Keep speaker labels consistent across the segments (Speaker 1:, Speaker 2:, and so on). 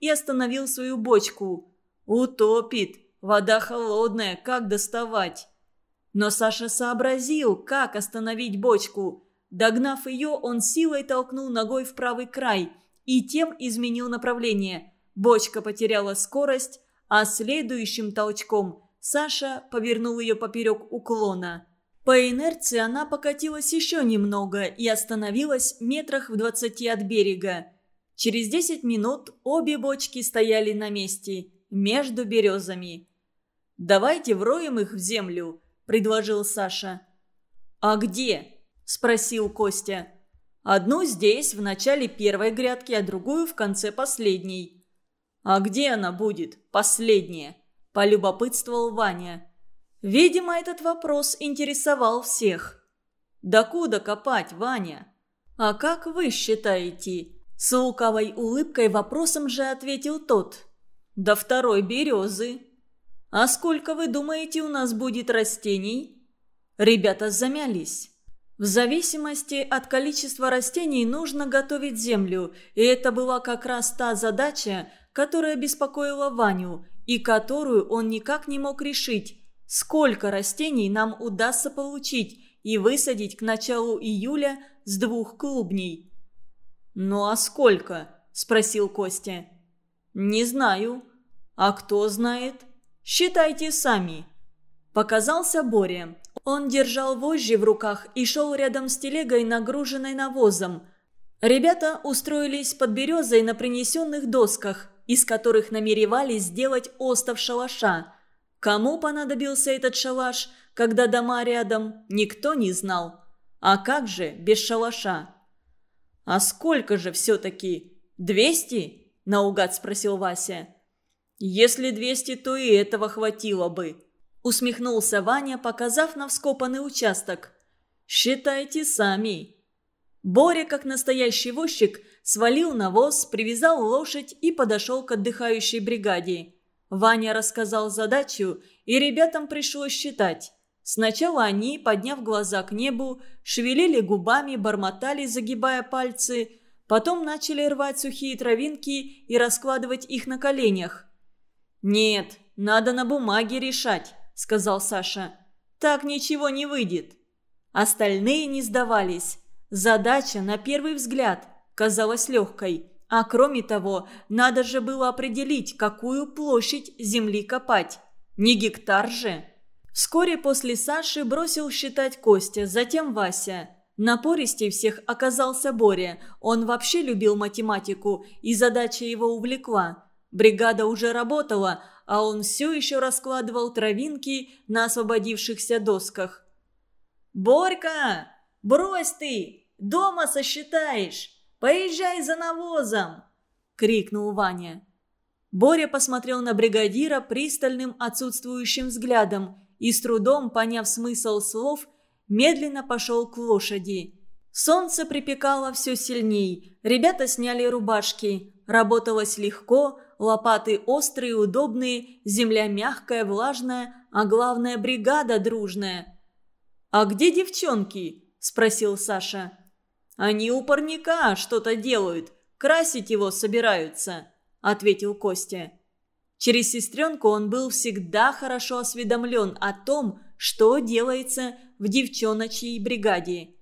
Speaker 1: и остановил свою бочку. «Утопит! Вода холодная, как доставать?» Но Саша сообразил, как остановить бочку. Догнав ее, он силой толкнул ногой в правый край и тем изменил направление. Бочка потеряла скорость, а следующим толчком Саша повернул ее поперек уклона. По инерции она покатилась еще немного и остановилась метрах в двадцати от берега. Через десять минут обе бочки стояли на месте, между березами. «Давайте вроем их в землю», – предложил Саша. «А где?» – спросил Костя. «Одну здесь, в начале первой грядки, а другую в конце последней». «А где она будет, последняя?» – полюбопытствовал Ваня. Видимо, этот вопрос интересовал всех. «Докуда копать, Ваня?» «А как вы считаете?» С лукавой улыбкой вопросом же ответил тот. «До второй березы». «А сколько, вы думаете, у нас будет растений?» Ребята замялись. В зависимости от количества растений нужно готовить землю, и это была как раз та задача, которая беспокоила Ваню, и которую он никак не мог решить, сколько растений нам удастся получить и высадить к началу июля с двух клубней. «Ну а сколько?» – спросил Костя. «Не знаю. А кто знает? Считайте сами». Показался Боря. Он держал вожжи в руках и шел рядом с телегой, нагруженной навозом. Ребята устроились под березой на принесенных досках, из которых намеревались сделать остов шалаша – Кому понадобился этот шалаш, когда дома рядом, никто не знал. А как же без шалаша? «А сколько же все-таки? Двести?» – наугад спросил Вася. «Если двести, то и этого хватило бы», – усмехнулся Ваня, показав на вскопанный участок. «Считайте сами». Боря, как настоящий возчик, свалил навоз, привязал лошадь и подошел к отдыхающей бригаде. Ваня рассказал задачу, и ребятам пришлось считать. Сначала они, подняв глаза к небу, шевелили губами, бормотали, загибая пальцы, потом начали рвать сухие травинки и раскладывать их на коленях. «Нет, надо на бумаге решать», — сказал Саша. «Так ничего не выйдет». Остальные не сдавались. Задача, на первый взгляд, казалась легкой. А кроме того, надо же было определить, какую площадь земли копать. Не гектар же. Вскоре после Саши бросил считать Костя, затем Вася. Напористей всех оказался Боря. Он вообще любил математику, и задача его увлекла. Бригада уже работала, а он все еще раскладывал травинки на освободившихся досках. «Борька, брось ты! Дома сосчитаешь!» Поезжай за навозом!» – крикнул Ваня. Боря посмотрел на бригадира пристальным отсутствующим взглядом и, с трудом поняв смысл слов, медленно пошел к лошади. Солнце припекало все сильней, ребята сняли рубашки. Работалось легко, лопаты острые, удобные, земля мягкая, влажная, а главное – бригада дружная. «А где девчонки?» – спросил Саша. «Они у парника что-то делают, красить его собираются», – ответил Костя. Через сестренку он был всегда хорошо осведомлен о том, что делается в девчоночьей бригаде.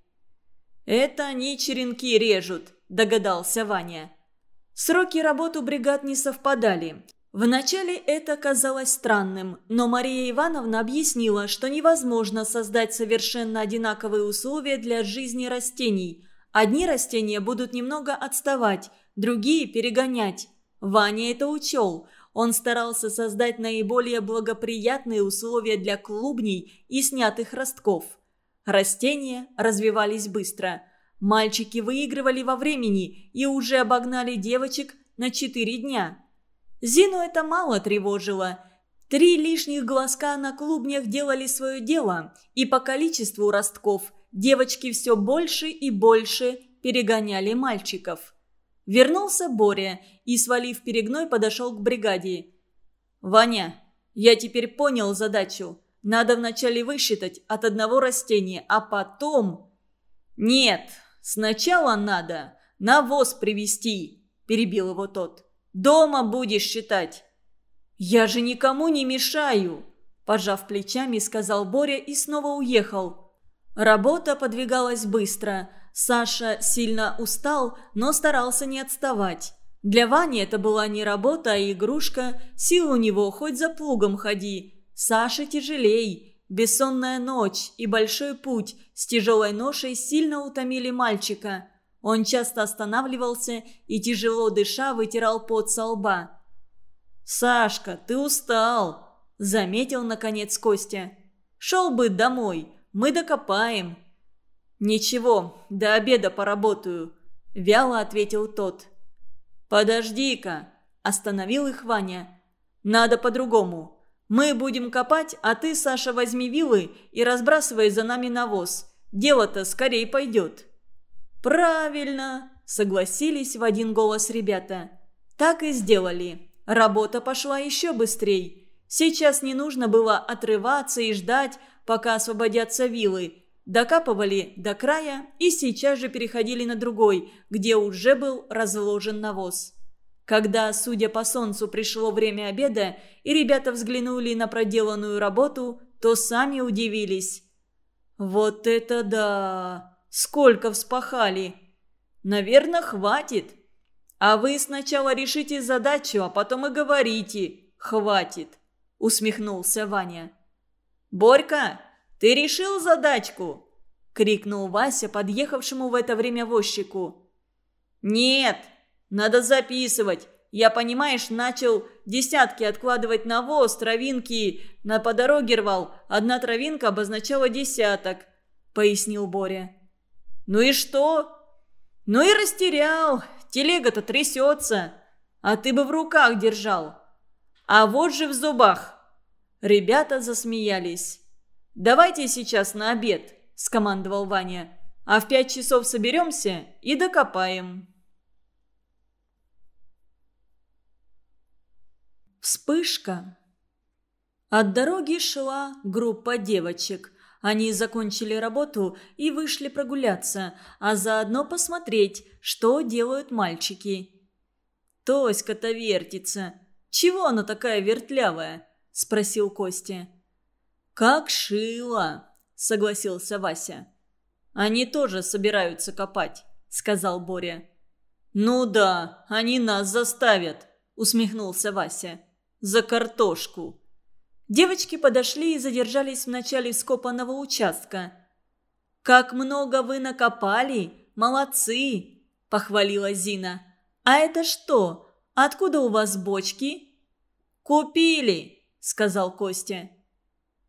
Speaker 1: «Это они черенки режут», – догадался Ваня. Сроки работы бригад не совпадали. Вначале это казалось странным, но Мария Ивановна объяснила, что невозможно создать совершенно одинаковые условия для жизни растений, Одни растения будут немного отставать, другие перегонять. Ваня это учел. Он старался создать наиболее благоприятные условия для клубней и снятых ростков. Растения развивались быстро. Мальчики выигрывали во времени и уже обогнали девочек на четыре дня. Зину это мало тревожило. Три лишних глазка на клубнях делали свое дело, и по количеству ростков девочки все больше и больше перегоняли мальчиков. Вернулся Боря и, свалив перегной, подошел к бригаде. «Ваня, я теперь понял задачу. Надо вначале высчитать от одного растения, а потом...» «Нет, сначала надо навоз привезти», – перебил его тот. Дома будешь считать». «Я же никому не мешаю», – пожав плечами, сказал Боря и снова уехал. Работа подвигалась быстро. Саша сильно устал, но старался не отставать. Для Вани это была не работа, а игрушка. Сил у него хоть за плугом ходи. Саше тяжелей. Бессонная ночь и большой путь с тяжелой ношей сильно утомили мальчика. Он часто останавливался и, тяжело дыша, вытирал пот со лба. «Сашка, ты устал!» – заметил, наконец, Костя. «Шел бы домой, мы докопаем». «Ничего, до обеда поработаю», – вяло ответил тот. «Подожди-ка», – остановил их Ваня. «Надо по-другому. Мы будем копать, а ты, Саша, возьми вилы и разбрасывай за нами навоз. Дело-то скорее пойдет». «Правильно!» – согласились в один голос ребята. Так и сделали. Работа пошла еще быстрее. Сейчас не нужно было отрываться и ждать, пока освободятся вилы. Докапывали до края и сейчас же переходили на другой, где уже был разложен навоз. Когда, судя по солнцу, пришло время обеда, и ребята взглянули на проделанную работу, то сами удивились. «Вот это да!» Сколько вспахали? Наверное, хватит. А вы сначала решите задачу, а потом и говорите «хватит», усмехнулся Ваня. «Борька, ты решил задачку?» крикнул Вася подъехавшему в это время возчику. «Нет, надо записывать. Я, понимаешь, начал десятки откладывать навоз, травинки на по дороге рвал. Одна травинка обозначала десяток», — пояснил Боря. «Ну и что?» «Ну и растерял. Телега-то трясется. А ты бы в руках держал. А вот же в зубах». Ребята засмеялись. «Давайте сейчас на обед», – скомандовал Ваня. «А в пять часов соберемся и докопаем». Вспышка. От дороги шла группа девочек – они закончили работу и вышли прогуляться, а заодно посмотреть, что делают мальчики. «Тоська-то вертится. Чего она такая вертлявая?» – спросил Костя. «Как шила», – согласился Вася. «Они тоже собираются копать», – сказал Боря. «Ну да, они нас заставят», – усмехнулся Вася. «За картошку». Девочки подошли и задержались в начале скопанного участка. «Как много вы накопали! Молодцы!» – похвалила Зина. «А это что? Откуда у вас бочки?» «Купили!» – сказал Костя.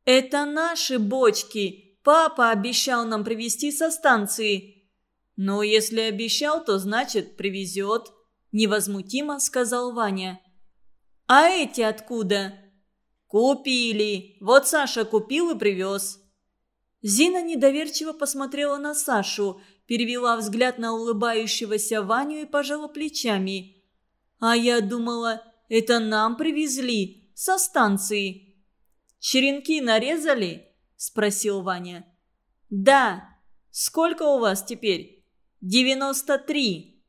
Speaker 1: «Это наши бочки! Папа обещал нам привезти со станции!» «Ну, если обещал, то значит привезет», – невозмутимо сказал Ваня. «А эти откуда?» «Купили! Вот Саша купил и привез!» Зина недоверчиво посмотрела на Сашу, перевела взгляд на улыбающегося Ваню и пожала плечами. «А я думала, это нам привезли, со станции». «Черенки нарезали?» – спросил Ваня. «Да. Сколько у вас теперь?» «Девяносто три».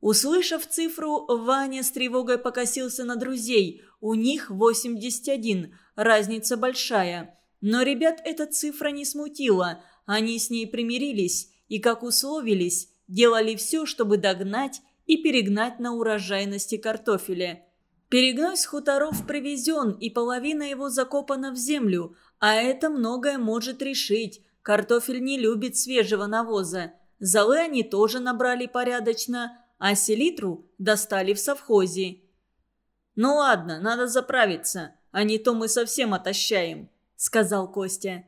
Speaker 1: Услышав цифру, Ваня с тревогой покосился на друзей. У них 81, разница большая. Но ребят эта цифра не смутила. Они с ней примирились и, как условились, делали все, чтобы догнать и перегнать на урожайности картофеля. Перегной с хуторов привезен, и половина его закопана в землю, а это многое может решить. Картофель не любит свежего навоза. Золы они тоже набрали порядочно, а селитру достали в совхозе. «Ну ладно, надо заправиться, а не то мы совсем отощаем», — сказал Костя.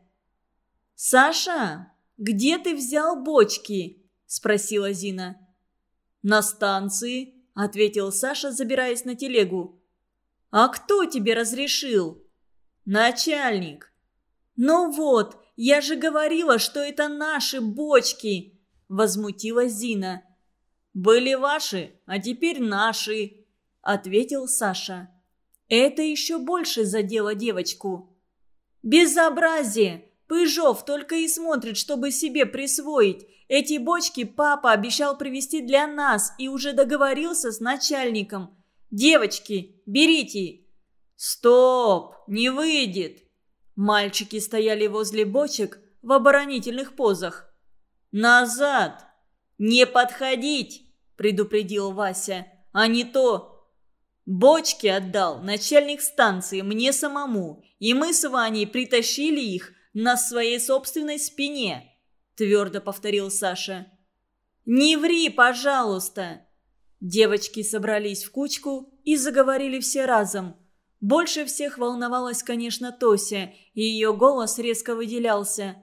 Speaker 1: «Саша, где ты взял бочки?» — спросила Зина. «На станции», — ответил Саша, забираясь на телегу. «А кто тебе разрешил?» «Начальник». «Ну вот, я же говорила, что это наши бочки!» – возмутилась Зина. «Были ваши, а теперь наши», ответил Саша. Это еще больше задело девочку. «Безобразие! Пыжов только и смотрит, чтобы себе присвоить. Эти бочки папа обещал привезти для нас и уже договорился с начальником. Девочки, берите!» «Стоп! Не выйдет!» Мальчики стояли возле бочек в оборонительных позах. «Назад! Не подходить!» – предупредил Вася. «А не то!» «Бочки отдал начальник станции мне самому, и мы с Ваней притащили их на своей собственной спине», – твердо повторил Саша. «Не ври, пожалуйста!» Девочки собрались в кучку и заговорили все разом. Больше всех волновалась, конечно, Тося, и ее голос резко выделялся.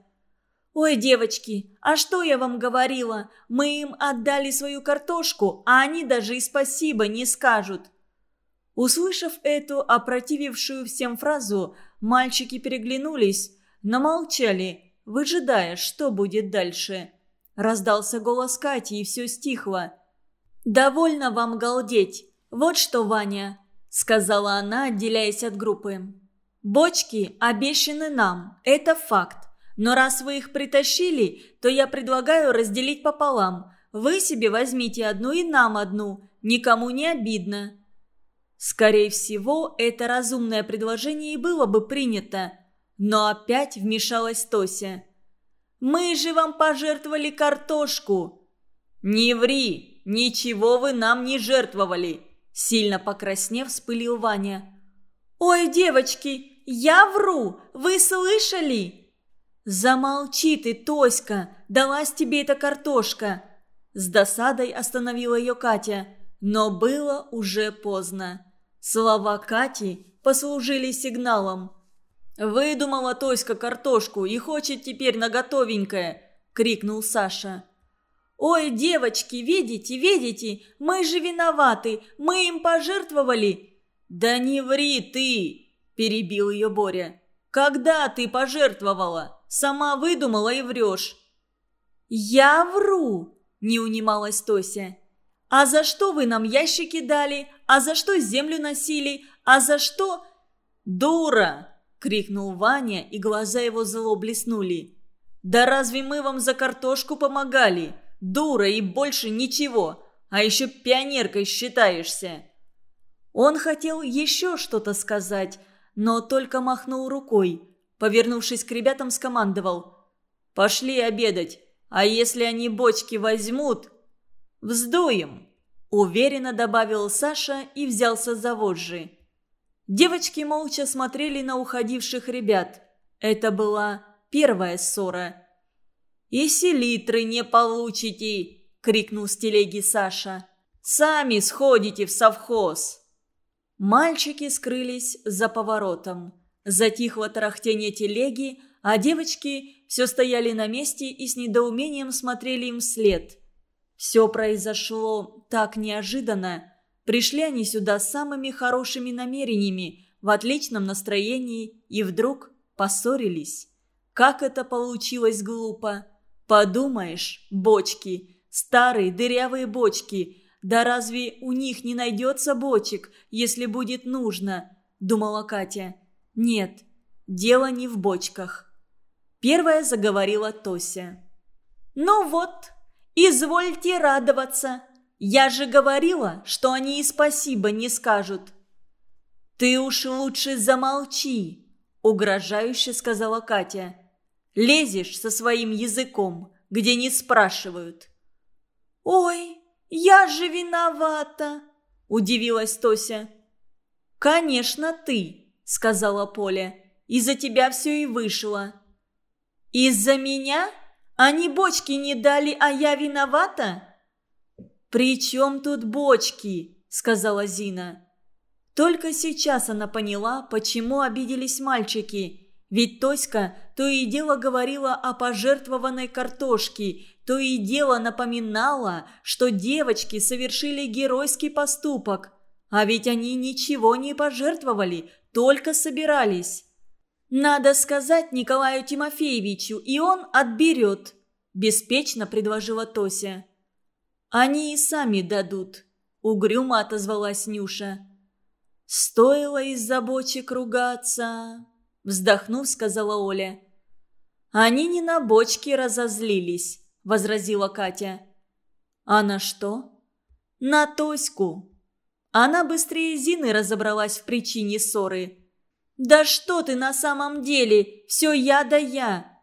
Speaker 1: «Ой, девочки, а что я вам говорила? Мы им отдали свою картошку, а они даже и спасибо не скажут». Услышав эту опротивившую всем фразу, мальчики переглянулись, но молчали, выжидая, что будет дальше. Раздался голос Кати, и все стихло. «Довольно вам галдеть. Вот что, Ваня», — сказала она, отделяясь от группы. «Бочки обещаны нам, это факт. Но раз вы их притащили, то я предлагаю разделить пополам. Вы себе возьмите одну и нам одну. Никому не обидно». Скорее всего, это разумное предложение и было бы принято. Но опять вмешалась Тося. «Мы же вам пожертвовали картошку!» «Не ври!» Ничего вы нам не жертвовали!» Сильно покраснев, вспылил Ваня. «Ой, девочки, я вру! Вы слышали?» «Замолчи ты, Тоська! Далась тебе эта картошка!» С досадой остановила ее Катя, но было уже поздно. Слова Кати послужили сигналом. «Выдумала Тоська картошку и хочет теперь на готовенькое!» – крикнул Саша. «Ой, девочки, видите, видите, мы же виноваты, мы им пожертвовали!» «Да не ври ты!» – перебил ее Боря. «Когда ты пожертвовала? Сама выдумала и врешь!» «Я вру!» – не унималась Тося. «А за что вы нам ящики дали? А за что землю носили? А за что...» «Дура!» – крикнул Ваня, и глаза его зло блеснули. «Да разве мы вам за картошку помогали? Дура и больше ничего. А еще пионеркой считаешься». Он хотел еще что-то сказать, но только махнул рукой. Повернувшись к ребятам, скомандовал. «Пошли обедать, а если они бочки возьмут, вздуем!» Уверенно добавил Саша и взялся за вожжи. Девочки молча смотрели на уходивших ребят. Это была первая ссора – «И селитры не получите!» – крикнул с телеги Саша. «Сами сходите в совхоз!» Мальчики скрылись за поворотом. Затихло тарахтение телеги, а девочки все стояли на месте и с недоумением смотрели им вслед. Все произошло так неожиданно. Пришли они сюда с самыми хорошими намерениями, в отличном настроении, и вдруг поссорились. Как это получилось глупо! Подумаешь, бочки, старые дырявые бочки. Да разве у них не найдется бочек, если будет нужно? Думала Катя. Нет, дело не в бочках. Первая заговорила Тося. «Ну вот, извольте радоваться. Я же говорила, что они и спасибо не скажут». «Ты уж лучше замолчи», — угрожающе сказала Катя. Лезешь со своим языком, где не спрашивают». «Ой, я же виновата!» – удивилась Тося. «Конечно, ты!» – сказала Поля. «Из-за тебя все и вышло». «Из-за меня? Они бочки не дали, а я виновата?» «При чем тут бочки?» – сказала Зина. Только сейчас она поняла, почему обиделись мальчики – ведь Тоська то и дело говорила о пожертвованной картошке, то и дело напоминала, что девочки совершили геройский поступок. А ведь они ничего не пожертвовали, только собирались. «Надо сказать Николаю Тимофеевичу, и он отберет», – беспечно предложила Тося. «Они и сами дадут», – угрюмо отозвалась Нюша. «Стоило из-за бочек ругаться», Вздохнув, сказала Оля. «Они не на бочке разозлились», – возразила Катя. «А на что?» «На Тоську». Она быстрее Зины разобралась в причине ссоры. «Да что ты на самом деле? Все я да я!»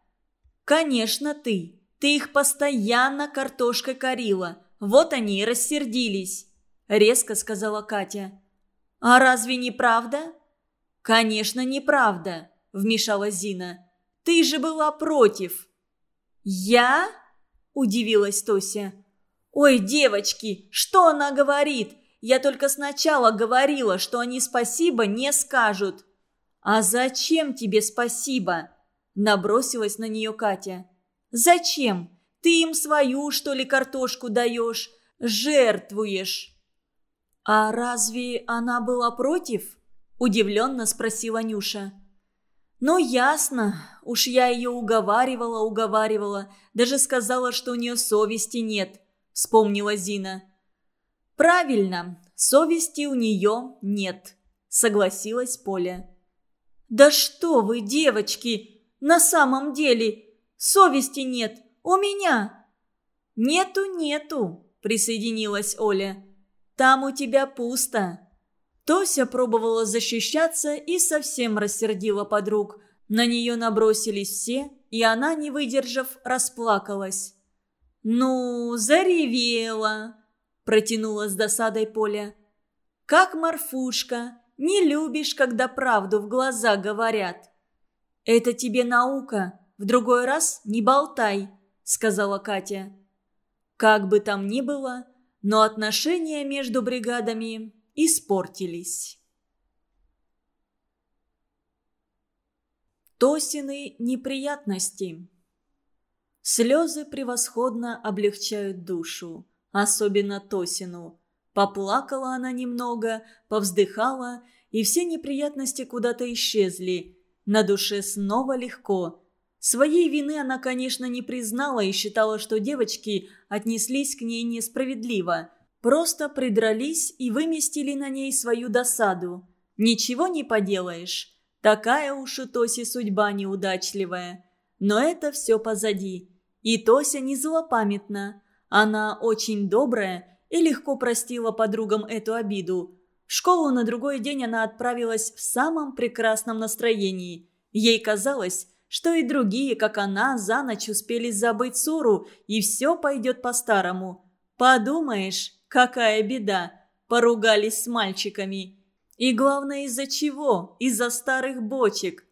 Speaker 1: «Конечно ты. Ты их постоянно картошкой корила. Вот они и рассердились», – резко сказала Катя. «А разве не правда?» «Конечно, неправда», – вмешалась Зина. «Ты же была против». «Я?» – удивилась Тося. «Ой, девочки, что она говорит? Я только сначала говорила, что они спасибо не скажут». «А зачем тебе спасибо?» – набросилась на нее Катя. «Зачем? Ты им свою, что ли, картошку даешь? Жертвуешь!» «А разве она была против?» – удивленно спросила Нюша. «Ну, ясно. Уж я ее уговаривала, уговаривала. Даже сказала, что у нее совести нет», – вспомнила Зина. «Правильно, совести у нее нет», – согласилась Поля. «Да что вы, девочки! На самом деле! Совести нет! У меня!» «Нету, нету!» – присоединилась Оля. «Там у тебя пусто!» Тося пробовала защищаться и совсем рассердила подруг. На нее набросились все, и она, не выдержав, расплакалась. «Ну, заревела!» – протянула с досадой Поля. «Как морфушка, не любишь, когда правду в глаза говорят». «Это тебе наука, в другой раз не болтай», – сказала Катя. Как бы там ни было, но отношения между бригадами испортились. Тосины неприятности Слезы превосходно облегчают душу, особенно Тосину. Поплакала она немного, повздыхала, и все неприятности куда-то исчезли. На душе снова легко. Своей вины она, конечно, не признала и считала, что девочки отнеслись к ней несправедливо. Просто придрались и выместили на ней свою досаду. Ничего не поделаешь. Такая уж у Тоси судьба неудачливая. Но это все позади. И Тося не злопамятна. Она очень добрая и легко простила подругам эту обиду. В школу на другой день она отправилась в самом прекрасном настроении. Ей казалось, что и другие, как она, за ночь успели забыть ссору, и все пойдет по-старому. Подумаешь, какая беда, поругались с мальчиками. И главное, из-за чего? Из-за старых бочек.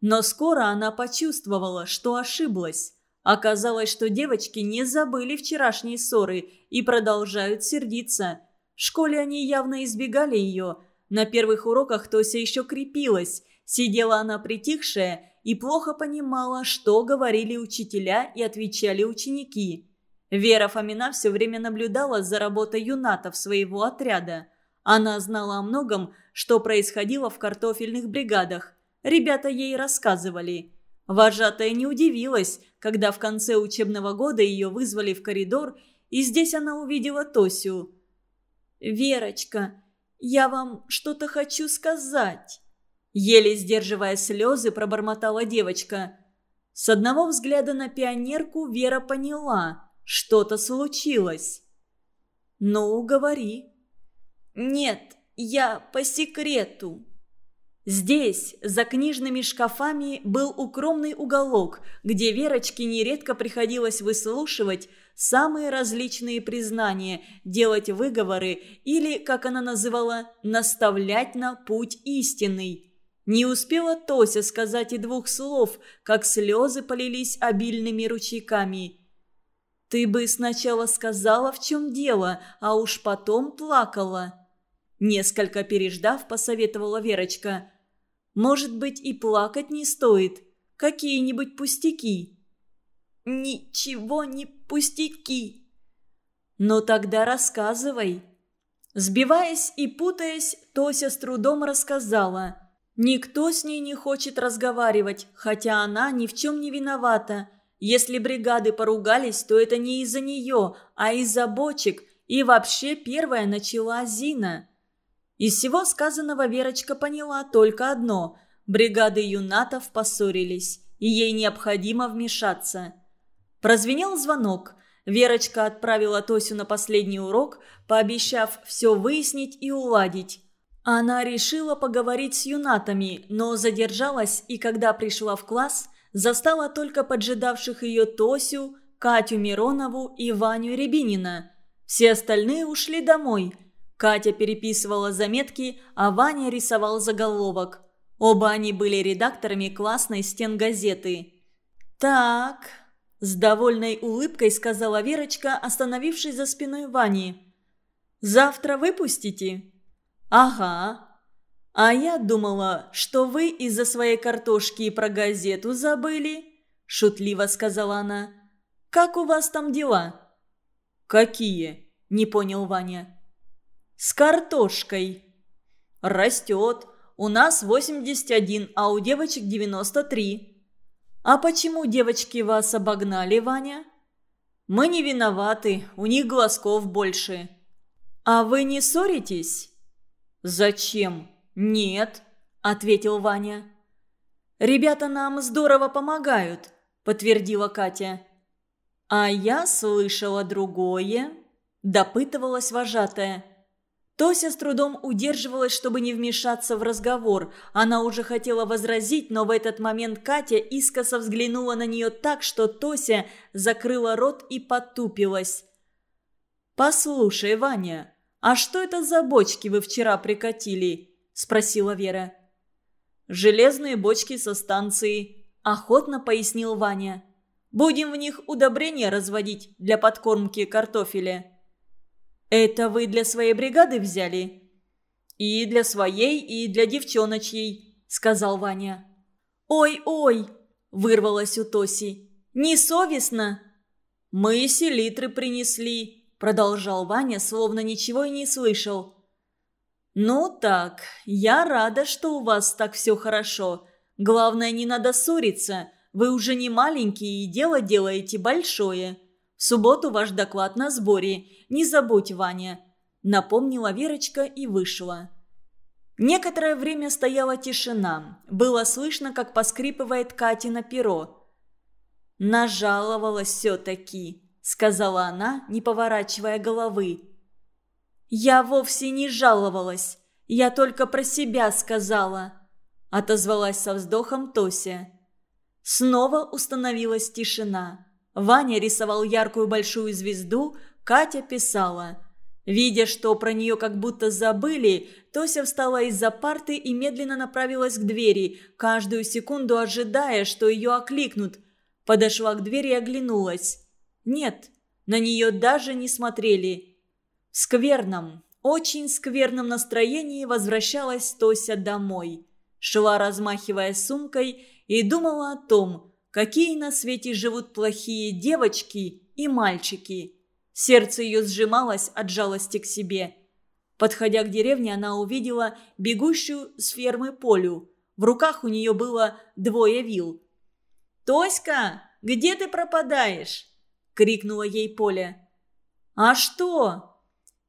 Speaker 1: Но скоро она почувствовала, что ошиблась. Оказалось, что девочки не забыли вчерашние ссоры и продолжают сердиться. В школе они явно избегали ее. На первых уроках Тося еще крепилась. Сидела она притихшая и плохо понимала, что говорили учителя и отвечали ученики. Вера Фомина все время наблюдала за работой юнатов своего отряда. Она знала о многом, что происходило в картофельных бригадах. Ребята ей рассказывали – Вожатая не удивилась, когда в конце учебного года ее вызвали в коридор, и здесь она увидела Тосю. «Верочка, я вам что-то хочу сказать», – еле сдерживая слезы, пробормотала девочка. С одного взгляда на пионерку Вера поняла, что-то случилось. «Ну, говори». «Нет, я по секрету», Здесь, за книжными шкафами, был укромный уголок, где Верочке нередко приходилось выслушивать самые различные признания, делать выговоры или, как она называла, наставлять на путь истинный. Не успела Тося сказать и двух слов, как слезы полились обильными ручейками. «Ты бы сначала сказала, в чем дело, а уж потом плакала». Несколько переждав, посоветовала Верочка – может быть, и плакать не стоит. Какие-нибудь пустяки». «Ничего не пустяки». «Ну тогда рассказывай». Сбиваясь и путаясь, Тося с трудом рассказала. Никто с ней не хочет разговаривать, хотя она ни в чем не виновата. Если бригады поругались, то это не из-за нее, а из-за бочек. И вообще первая начала Зина. Из всего сказанного Верочка поняла только одно – бригады юнатов поссорились, и ей необходимо вмешаться. Прозвенел звонок. Верочка отправила Тосю на последний урок, пообещав все выяснить и уладить. Она решила поговорить с юнатами, но задержалась и когда пришла в класс, застала только поджидавших ее Тосю, Катю Миронову и Ваню Рябинина. Все остальные ушли домой. Катя переписывала заметки, а Ваня рисовал заголовок. Оба они были редакторами классной стенгазеты. «Так», – с довольной улыбкой сказала Верочка, остановившись за спиной Вани. «Завтра выпустите?» «Ага. А я думала, что вы из-за своей картошки и про газету забыли», – шутливо сказала она. «Как у вас там дела?» «Какие?» – не понял Ваня. «С картошкой». «Растет. У нас 81, а у девочек 93». «А почему девочки вас обогнали, Ваня?» «Мы не виноваты, у них глазков больше». «А вы не ссоритесь?» «Зачем?» «Нет», – ответил Ваня. «Ребята нам здорово помогают», – подтвердила Катя. «А я слышала другое», – допытывалась вожатая. Тося с трудом удерживалась, чтобы не вмешаться в разговор. Она уже хотела возразить, но в этот момент Катя искоса взглянула на нее так, что Тося закрыла рот и потупилась. «Послушай, Ваня, а что это за бочки вы вчера прикатили?» – спросила Вера. «Железные бочки со станции», – охотно пояснил Ваня. Будем в них удобрения разводить для подкормки картофеля». «Это вы для своей бригады взяли?» «И для своей, и для девчоночьей», — сказал Ваня. «Ой-ой!» — вырвалось у Тоси. «Несовестно!» «Мы селитры принесли», — продолжал Ваня, словно ничего и не слышал. «Ну так, я рада, что у вас так все хорошо. Главное, не надо ссориться. Вы уже не маленькие и дело делаете большое. В субботу ваш доклад на сборе. Не забудь, Ваня». Напомнила Верочка и вышла. Некоторое время стояла тишина. Было слышно, как поскрипывает Катина перо. «Нажаловалась все-таки», — сказала она, не поворачивая головы. «Я вовсе не жаловалась. Я только про себя сказала», — отозвалась со вздохом Тося. Снова установилась тишина. Ваня рисовал яркую большую звезду, Катя писала. Видя, что про нее как будто забыли, Тося встала из-за парты и медленно направилась к двери, каждую секунду ожидая, что ее окликнут. Подошла к двери и оглянулась. Нет, на нее даже не смотрели. Скверном, очень скверном настроении возвращалась Тося домой. Шла, размахивая сумкой, и думала о том, какие на свете живут плохие девочки и мальчики. Сердце ее сжималось от жалости к себе. Подходя к деревне, она увидела бегущую с фермы Полю. В руках у нее было двое вил. «Тоська, где ты пропадаешь?» – крикнула ей Поля. «А что?»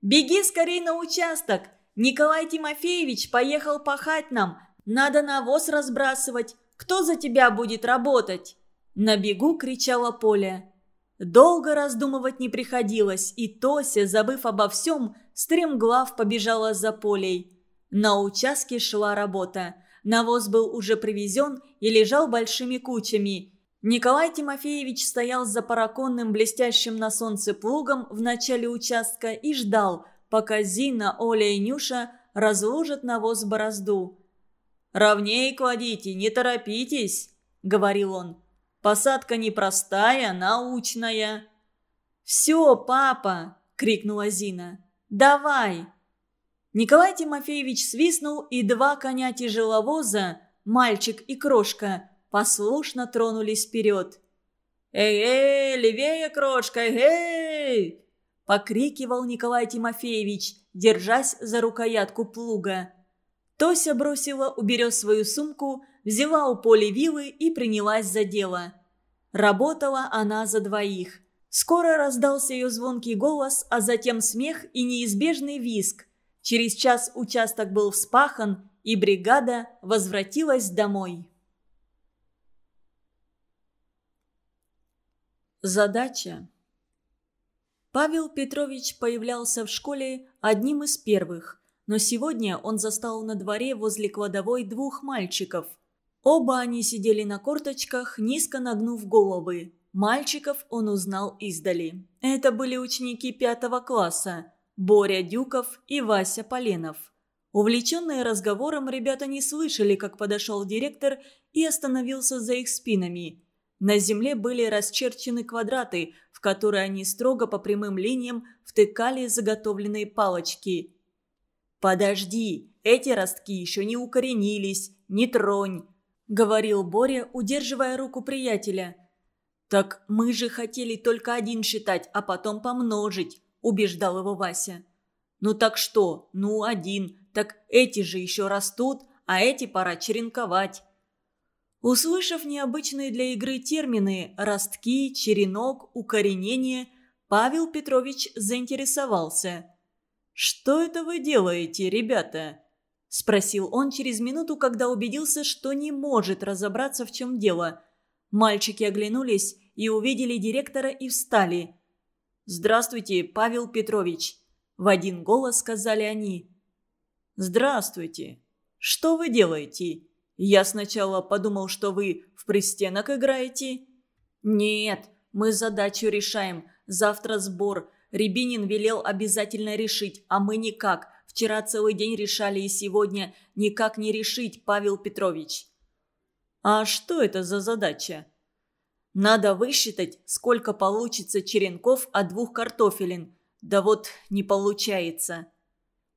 Speaker 1: «Беги скорей на участок! Николай Тимофеевич поехал пахать нам. Надо навоз разбрасывать, кто за тебя будет работать?» На бегу кричала Поля. Долго раздумывать не приходилось, и Тося, забыв обо всем, стремглав побежала за Полей. На участке шла работа. Навоз был уже привезен и лежал большими кучами. Николай Тимофеевич стоял за параконным блестящим на солнце плугом в начале участка и ждал, пока Зина, Оля и Нюша разложат навоз борозду. «Ровней кладите, не торопитесь», — говорил он. «Посадка непростая, научная». «Все, папа!» — крикнула Зина. «Давай!» Николай Тимофеевич свистнул, и два коня тяжеловоза, мальчик и крошка, послушно тронулись вперед. «Эй-эй, левее, крошка, эй!» – покрикивал Николай Тимофеевич, держась за рукоятку плуга. Тося бросила у свою сумку, взяла у Поли вилы и принялась за дело. Работала она за двоих. Скоро раздался ее звонкий голос, а затем смех и неизбежный виск. Через час участок был вспахан, и бригада возвратилась домой. Задача Павел Петрович появлялся в школе одним из первых, но сегодня он застал на дворе возле кладовой двух мальчиков. Оба они сидели на корточках, низко нагнув головы. Мальчиков он узнал издали. Это были ученики пятого класса – Боря Дюков и Вася Поленов. Увлеченные разговором, ребята не слышали, как подошел директор и остановился за их спинами. На земле были расчерчены квадраты, в которые они строго по прямым линиям втыкали заготовленные палочки. «Подожди, эти ростки еще не укоренились, не тронь», — говорил Боря, удерживая руку приятеля. «Так мы же хотели только один считать, а потом помножить», — убеждал его Вася. «Ну так что? Ну один. Так эти же еще растут, а эти пора черенковать». Услышав необычные для игры термины «ростки», «черенок», «укоренение», Павел Петрович заинтересовался. «Что это вы делаете, ребята?» – спросил он через минуту, когда убедился, что не может разобраться, в чем дело. Мальчики оглянулись и увидели директора и встали. «Здравствуйте, Павел Петрович!» – в один голос сказали они. «Здравствуйте! Что вы делаете?» Я сначала подумал, что вы в пристенок играете. Нет, мы задачу решаем. Завтра сбор. Рябинин велел обязательно решить, а мы никак. Вчера целый день решали и сегодня никак не решить, Павел Петрович. А что это за задача? Надо высчитать, сколько получится черенков от двух картофелин. Да вот не получается.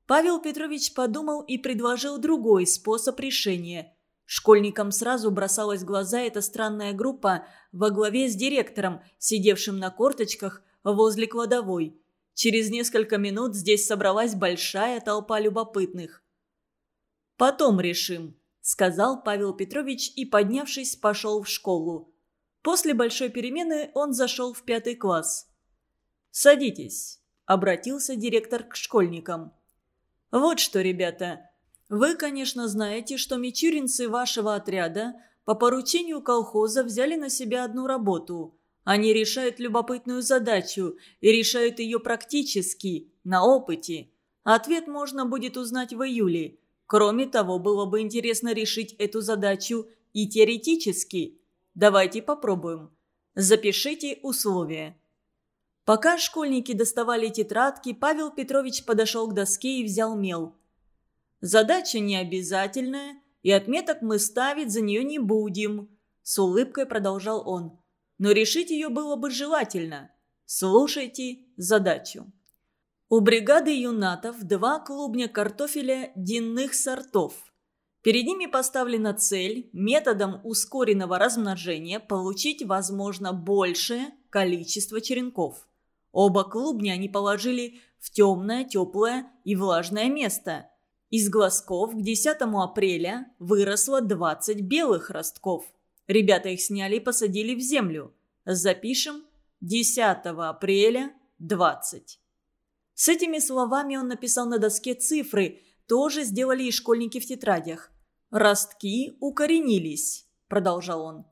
Speaker 1: Павел Петрович подумал и предложил другой способ решения – Школьникам сразу бросалась в глаза эта странная группа во главе с директором, сидевшим на корточках возле кладовой. Через несколько минут здесь собралась большая толпа любопытных. «Потом решим», — сказал Павел Петрович и, поднявшись, пошел в школу. После большой перемены он зашел в пятый класс. «Садитесь», — обратился директор к школьникам. «Вот что, ребята, вы, конечно, знаете, что мичуринцы вашего отряда по поручению колхоза взяли на себя одну работу. Они решают любопытную задачу и решают ее практически, на опыте. Ответ можно будет узнать в июле. Кроме того, было бы интересно решить эту задачу и теоретически. Давайте попробуем. Запишите условия. Пока школьники доставали тетрадки, Павел Петрович подошел к доске и взял мел – Задача не обязательная, и отметок мы ставить за нее не будем», – с улыбкой продолжал он. «Но решить ее было бы желательно. Слушайте задачу». У бригады юнатов два клубня картофеля динных сортов. Перед ними поставлена цель методом ускоренного размножения получить, возможно, большее количество черенков. Оба клубня они положили в темное, теплое и влажное место – из глазков к 10 апреля выросло 20 белых ростков. Ребята их сняли и посадили в землю. Запишем 10 апреля 20. С этими словами он написал на доске цифры, тоже сделали и школьники в тетрадях. «Ростки укоренились», – продолжал он.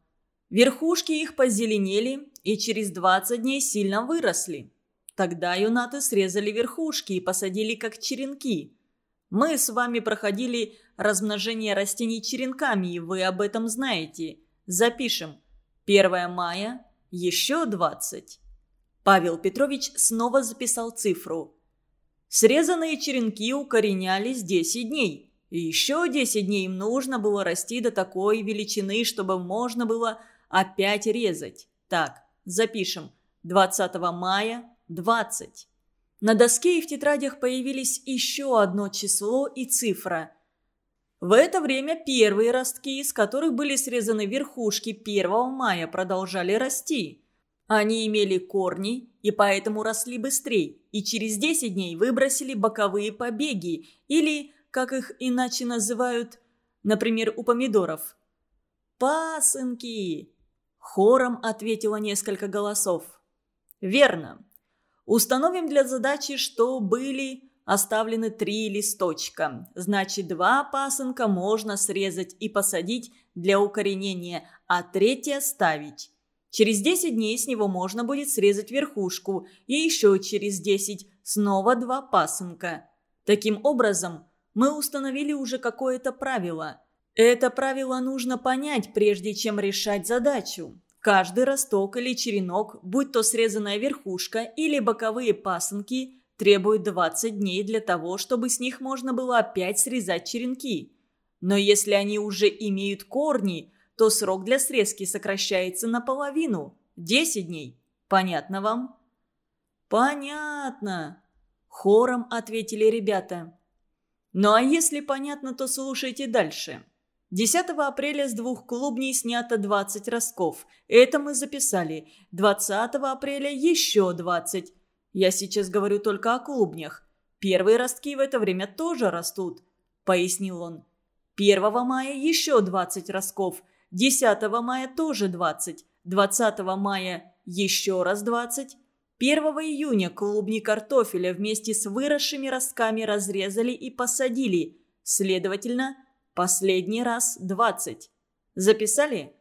Speaker 1: «Верхушки их позеленели и через 20 дней сильно выросли. Тогда юнаты срезали верхушки и посадили как черенки. Мы с вами проходили размножение растений черенками, и вы об этом знаете. Запишем. 1 мая, еще 20. Павел Петрович снова записал цифру. Срезанные черенки укоренялись 10 дней. И еще 10 дней им нужно было расти до такой величины, чтобы можно было опять резать. Так, запишем. 20 мая – 20. На доске и в тетрадях появились еще одно число и цифра. В это время первые ростки, из которых были срезаны верхушки 1 мая, продолжали расти. Они имели корни и поэтому росли быстрее, и через 10 дней выбросили боковые побеги, или, как их иначе называют, например, у помидоров. «Пасынки!» – хором ответило несколько голосов. «Верно. Установим для задачи, что были оставлены три листочка. Значит, два пасынка можно срезать и посадить для укоренения, а третий оставить. Через 10 дней с него можно будет срезать верхушку, и еще через 10 снова два пасынка. Таким образом, мы установили уже какое-то правило. Это правило нужно понять, прежде чем решать задачу. Каждый росток или черенок, будь то срезанная верхушка или боковые пасынки, требует 20 дней для того, чтобы с них можно было опять срезать черенки. Но если они уже имеют корни – то срок для срезки сокращается наполовину – 10 дней. Понятно вам? «Понятно!» – хором ответили ребята. «Ну а если понятно, то слушайте дальше. 10 апреля с двух клубней снято 20 ростков. Это мы записали. 20 апреля еще 20. Я сейчас говорю только о клубнях. Первые ростки в это время тоже растут», – пояснил он. 1 мая еще 20 ростков. 10 мая тоже 20, 20 мая еще раз 20. 1 июня клубни картофеля вместе с выросшими ростками разрезали и посадили. Следовательно, последний раз 20. Записали?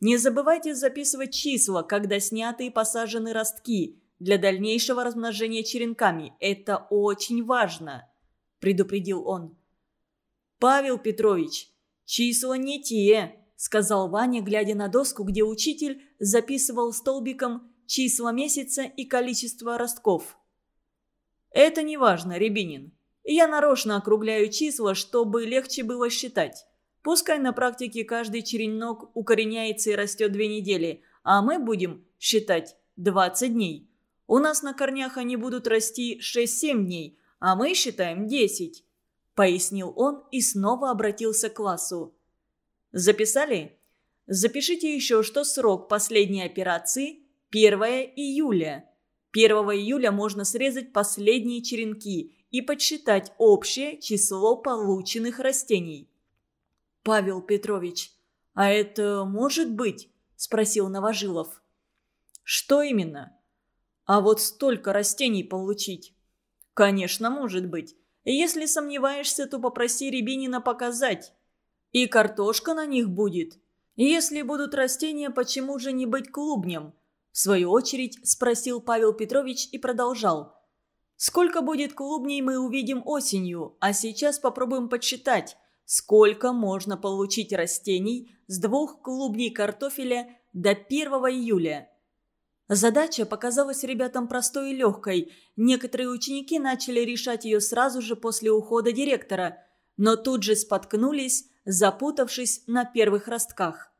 Speaker 1: Не забывайте записывать числа, когда сняты и посажены ростки для дальнейшего размножения черенками. Это очень важно, предупредил он. Павел Петрович, числа не те, сказал Ваня, глядя на доску, где учитель записывал столбиком числа месяца и количество ростков. «Это не важно, Рябинин. Я нарочно округляю числа, чтобы легче было считать. Пускай на практике каждый черенок укореняется и растет две недели, а мы будем считать 20 дней. У нас на корнях они будут расти 6-7 дней, а мы считаем 10», — пояснил он и снова обратился к классу. Записали? Запишите еще, что срок последней операции – 1 июля. 1 июля можно срезать последние черенки и подсчитать общее число полученных растений. «Павел Петрович, а это может быть?» – спросил Новожилов. «Что именно?» «А вот столько растений получить?» «Конечно, может быть. Если сомневаешься, то попроси Рябинина показать. И картошка на них будет. Если будут растения, почему же не быть клубнем? В свою очередь спросил Павел Петрович и продолжал. Сколько будет клубней, мы увидим осенью, а сейчас попробуем подсчитать, сколько можно получить растений с двух клубней картофеля до 1 июля. Задача показалась ребятам простой и легкой. Некоторые ученики начали решать ее сразу же после ухода директора, но тут же споткнулись запутавшись на первых ростках.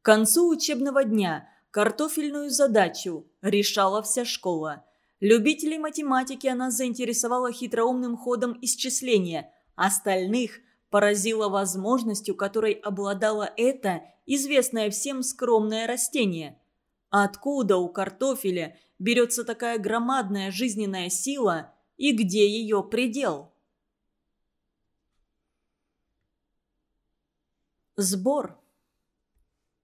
Speaker 1: К концу учебного дня картофельную задачу решала вся школа. Любителей математики она заинтересовала хитроумным ходом исчисления, остальных поразила возможностью, которой обладало это известное всем скромное растение. Откуда у картофеля берется такая громадная жизненная сила и где ее предел? Сбор.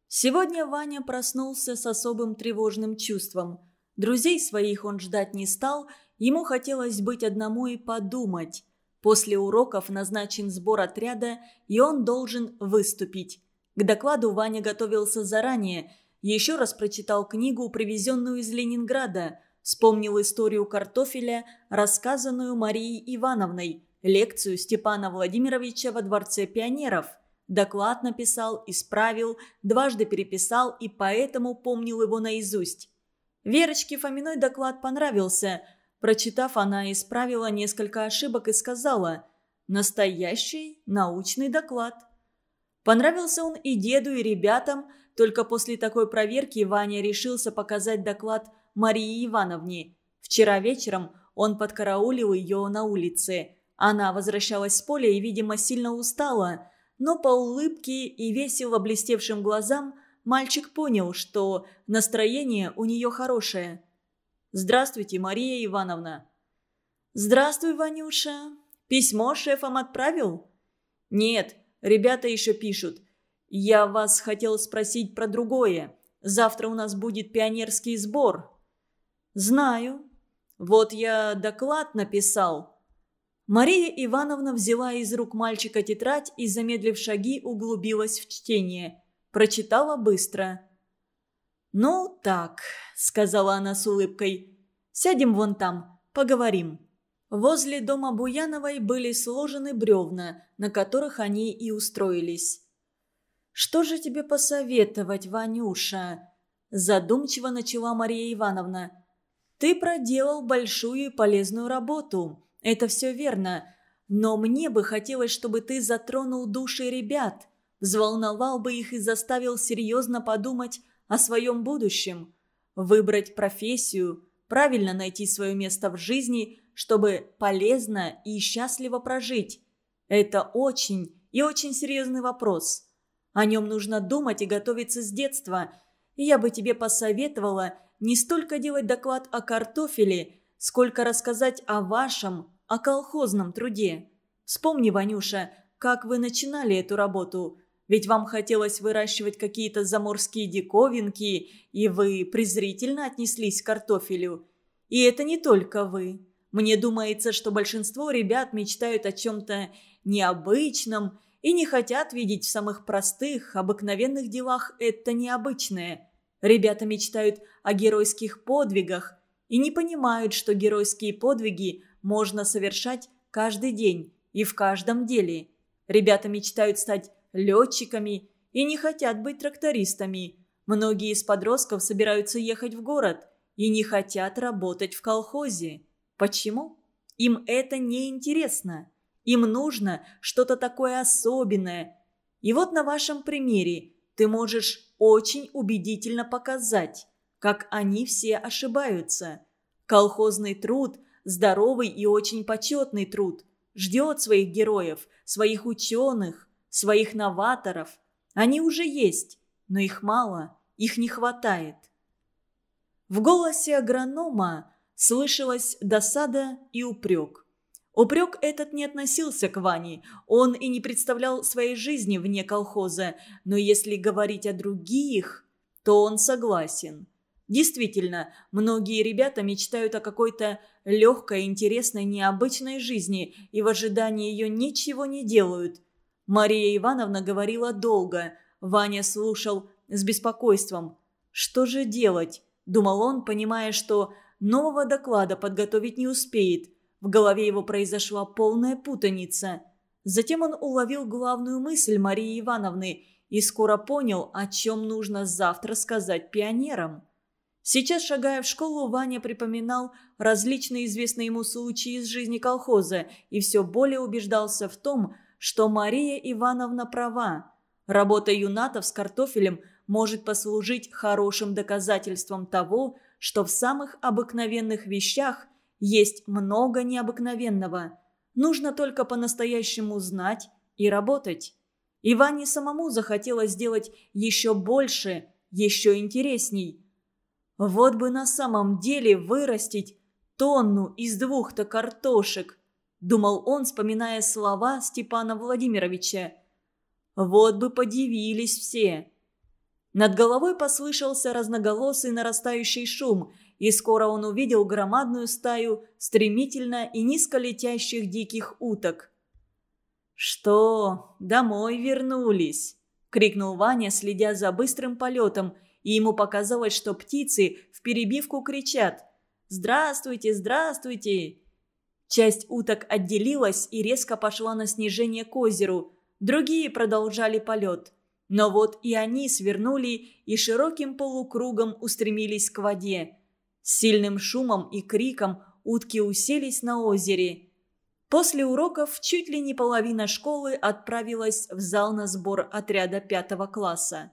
Speaker 1: Сегодня Ваня проснулся с особым тревожным чувством. Друзей своих он ждать не стал, ему хотелось быть одному и подумать. После уроков назначен сбор отряда, и он должен выступить. К докладу Ваня готовился заранее, еще раз прочитал книгу, привезенную из Ленинграда, вспомнил историю картофеля, рассказанную Марией Ивановной, лекцию Степана Владимировича во Дворце пионеров – Доклад написал, исправил, дважды переписал и поэтому помнил его наизусть. Верочке Фоминой доклад понравился. Прочитав, она исправила несколько ошибок и сказала «Настоящий научный доклад». Понравился он и деду, и ребятам, только после такой проверки Ваня решился показать доклад Марии Ивановне. Вчера вечером он подкараулил ее на улице. Она возвращалась с поля и, видимо, сильно устала – но по улыбке и весело блестевшим глазам мальчик понял, что настроение у нее хорошее. «Здравствуйте, Мария Ивановна». «Здравствуй, Ванюша. Письмо шефом отправил?» «Нет, ребята еще пишут. Я вас хотел спросить про другое. Завтра у нас будет пионерский сбор». «Знаю. Вот я доклад написал». Мария Ивановна взяла из рук мальчика тетрадь и, замедлив шаги, углубилась в чтение. Прочитала быстро. «Ну, так», — сказала она с улыбкой. «Сядем вон там, поговорим». Возле дома Буяновой были сложены бревна, на которых они и устроились. «Что же тебе посоветовать, Ванюша?» Задумчиво начала Мария Ивановна. «Ты проделал большую и полезную работу. Это все верно. Но мне бы хотелось, чтобы ты затронул души ребят, взволновал бы их и заставил серьезно подумать о своем будущем. Выбрать профессию, правильно найти свое место в жизни, чтобы полезно и счастливо прожить. Это очень и очень серьезный вопрос. О нем нужно думать и готовиться с детства. Я бы тебе посоветовала не столько делать доклад о картофеле, сколько рассказать о вашем, о колхозном труде. Вспомни, Ванюша, как вы начинали эту работу. Ведь вам хотелось выращивать какие-то заморские диковинки, и вы презрительно отнеслись к картофелю. И это не только вы. Мне думается, что большинство ребят мечтают о чем-то необычном и не хотят видеть в самых простых, обыкновенных делах это необычное. Ребята мечтают о геройских подвигах и не понимают, что геройские подвиги можно совершать каждый день и в каждом деле. Ребята мечтают стать летчиками и не хотят быть трактористами. Многие из подростков собираются ехать в город и не хотят работать в колхозе. Почему? Им это не интересно. Им нужно что-то такое особенное. И вот на вашем примере ты можешь очень убедительно показать, как они все ошибаются. Колхозный труд – здоровый и очень почетный труд. Ждет своих героев, своих ученых, своих новаторов. Они уже есть, но их мало, их не хватает. В голосе агронома слышалась досада и упрек. Упрек этот не относился к Ване, он и не представлял своей жизни вне колхоза, но если говорить о других, то он согласен. Действительно, многие ребята мечтают о какой-то легкой, интересной, необычной жизни и в ожидании ее ничего не делают. Мария Ивановна говорила долго, Ваня слушал с беспокойством. «Что же делать?» – думал он, понимая, что нового доклада подготовить не успеет. В голове его произошла полная путаница. Затем он уловил главную мысль Марии Ивановны и скоро понял, о чем нужно завтра сказать пионерам. Сейчас, шагая в школу, Ваня припоминал различные известные ему случаи из жизни колхоза и все более убеждался в том, что Мария Ивановна права. Работа юнатов с картофелем может послужить хорошим доказательством того, что в самых обыкновенных вещах есть много необыкновенного. Нужно только по-настоящему знать и работать. И Ване самому захотелось сделать еще больше, еще интересней – вот бы на самом деле вырастить тонну из двух-то картошек, думал он, вспоминая слова Степана Владимировича. Вот бы подивились все. Над головой послышался разноголосый нарастающий шум, и скоро он увидел громадную стаю стремительно и низко летящих диких уток. «Что, домой вернулись?» — крикнул Ваня, следя за быстрым полетом – и ему показалось, что птицы в перебивку кричат «Здравствуйте, здравствуйте!». Часть уток отделилась и резко пошла на снижение к озеру, другие продолжали полет. Но вот и они свернули и широким полукругом устремились к воде. С сильным шумом и криком утки уселись на озере. После уроков чуть ли не половина школы отправилась в зал на сбор отряда пятого класса.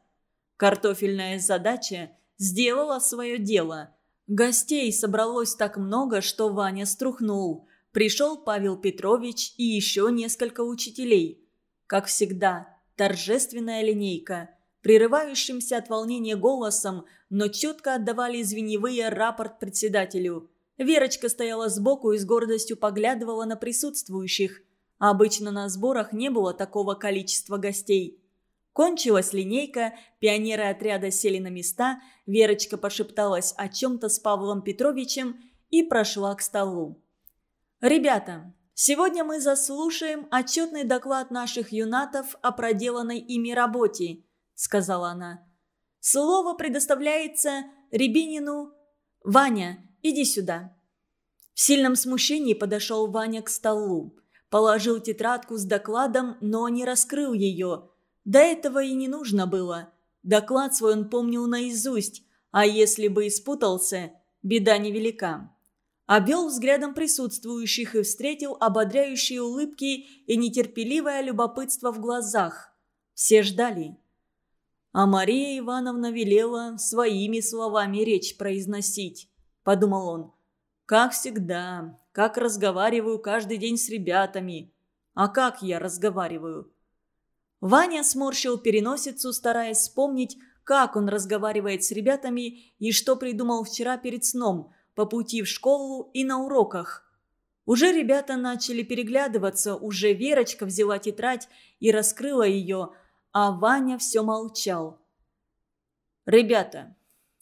Speaker 1: Картофельная задача сделала свое дело. Гостей собралось так много, что Ваня струхнул. Пришел Павел Петрович и еще несколько учителей. Как всегда, торжественная линейка. Прерывающимся от волнения голосом, но четко отдавали звеневые рапорт председателю. Верочка стояла сбоку и с гордостью поглядывала на присутствующих. Обычно на сборах не было такого количества гостей. Кончилась линейка, пионеры отряда сели на места, Верочка пошепталась о чем-то с Павлом Петровичем и прошла к столу. «Ребята, сегодня мы заслушаем отчетный доклад наших юнатов о проделанной ими работе», — сказала она. Слово предоставляется Рябинину. Ваня, иди сюда». В сильном смущении подошел Ваня к столу. Положил тетрадку с докладом, но не раскрыл ее. До этого и не нужно было. Доклад свой он помнил наизусть, а если бы испутался, беда невелика. Обвел взглядом присутствующих и встретил ободряющие улыбки и нетерпеливое любопытство в глазах. Все ждали. А Мария Ивановна велела своими словами речь произносить, подумал он. Как всегда, как разговариваю каждый день с ребятами. А как я разговариваю? Ваня сморщил переносицу, стараясь вспомнить, как он разговаривает с ребятами и что придумал вчера перед сном, по пути в школу и на уроках. Уже ребята начали переглядываться, уже Верочка взяла тетрадь и раскрыла ее, а Ваня все молчал. «Ребята,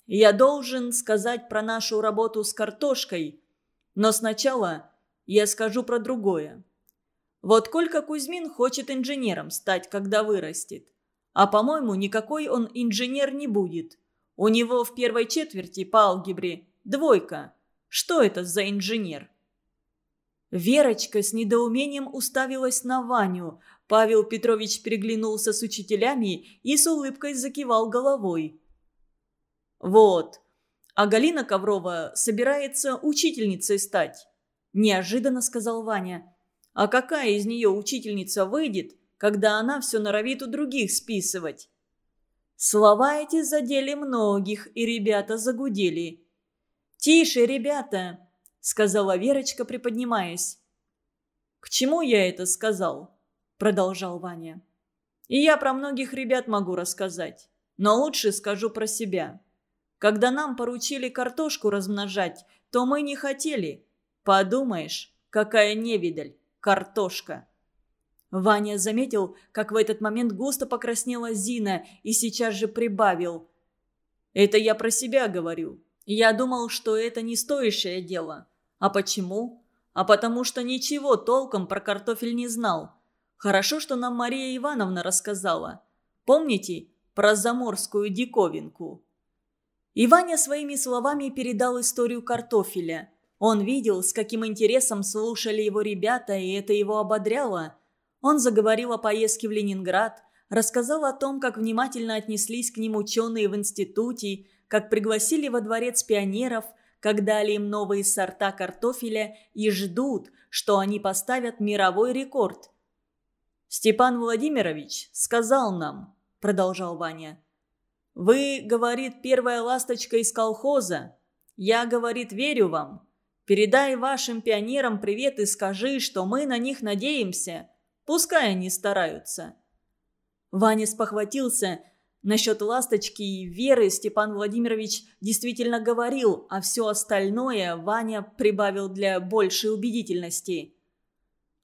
Speaker 1: я должен сказать про нашу работу с картошкой, но сначала я скажу про другое. Вот Колька Кузьмин хочет инженером стать, когда вырастет. А, по-моему, никакой он инженер не будет. У него в первой четверти по алгебре двойка. Что это за инженер?» Верочка с недоумением уставилась на Ваню. Павел Петрович переглянулся с учителями и с улыбкой закивал головой. «Вот. А Галина Коврова собирается учительницей стать», – неожиданно сказал Ваня. «А какая из нее учительница выйдет, когда она все норовит у других списывать?» Слова эти задели многих, и ребята загудели. «Тише, ребята!» – сказала Верочка, приподнимаясь. «К чему я это сказал?» – продолжал Ваня. «И я про многих ребят могу рассказать, но лучше скажу про себя. Когда нам поручили картошку размножать, то мы не хотели. Подумаешь, какая невидаль, картошка. Ваня заметил, как в этот момент густо покраснела Зина и сейчас же прибавил. «Это я про себя говорю. Я думал, что это не стоящее дело. А почему? А потому что ничего толком про картофель не знал. Хорошо, что нам Мария Ивановна рассказала. Помните про заморскую диковинку?» И Ваня своими словами передал историю картофеля. Он видел, с каким интересом слушали его ребята, и это его ободряло. Он заговорил о поездке в Ленинград, рассказал о том, как внимательно отнеслись к ним ученые в институте, как пригласили во дворец пионеров, как дали им новые сорта картофеля и ждут, что они поставят мировой рекорд. «Степан Владимирович сказал нам», – продолжал Ваня, – «Вы, — говорит, — первая ласточка из колхоза. Я, — говорит, — верю вам. Передай вашим пионерам привет и скажи, что мы на них надеемся. Пускай они стараются». Ваня спохватился. Насчет ласточки и веры Степан Владимирович действительно говорил, а все остальное Ваня прибавил для большей убедительности.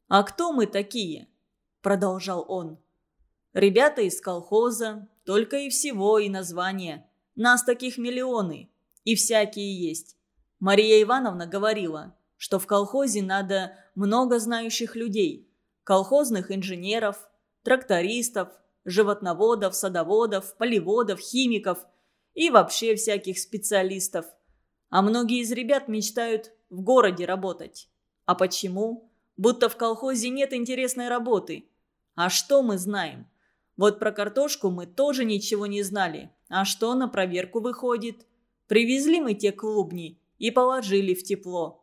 Speaker 1: «А кто мы такие?» – продолжал он. «Ребята из колхоза, только и всего, и название. Нас таких миллионы. И всякие есть. Мария Ивановна говорила, что в колхозе надо много знающих людей. Колхозных инженеров, трактористов, животноводов, садоводов, полеводов, химиков и вообще всяких специалистов. А многие из ребят мечтают в городе работать. А почему? Будто в колхозе нет интересной работы. А что мы знаем? Вот про картошку мы тоже ничего не знали. А что на проверку выходит? Привезли мы те клубни и положили в тепло.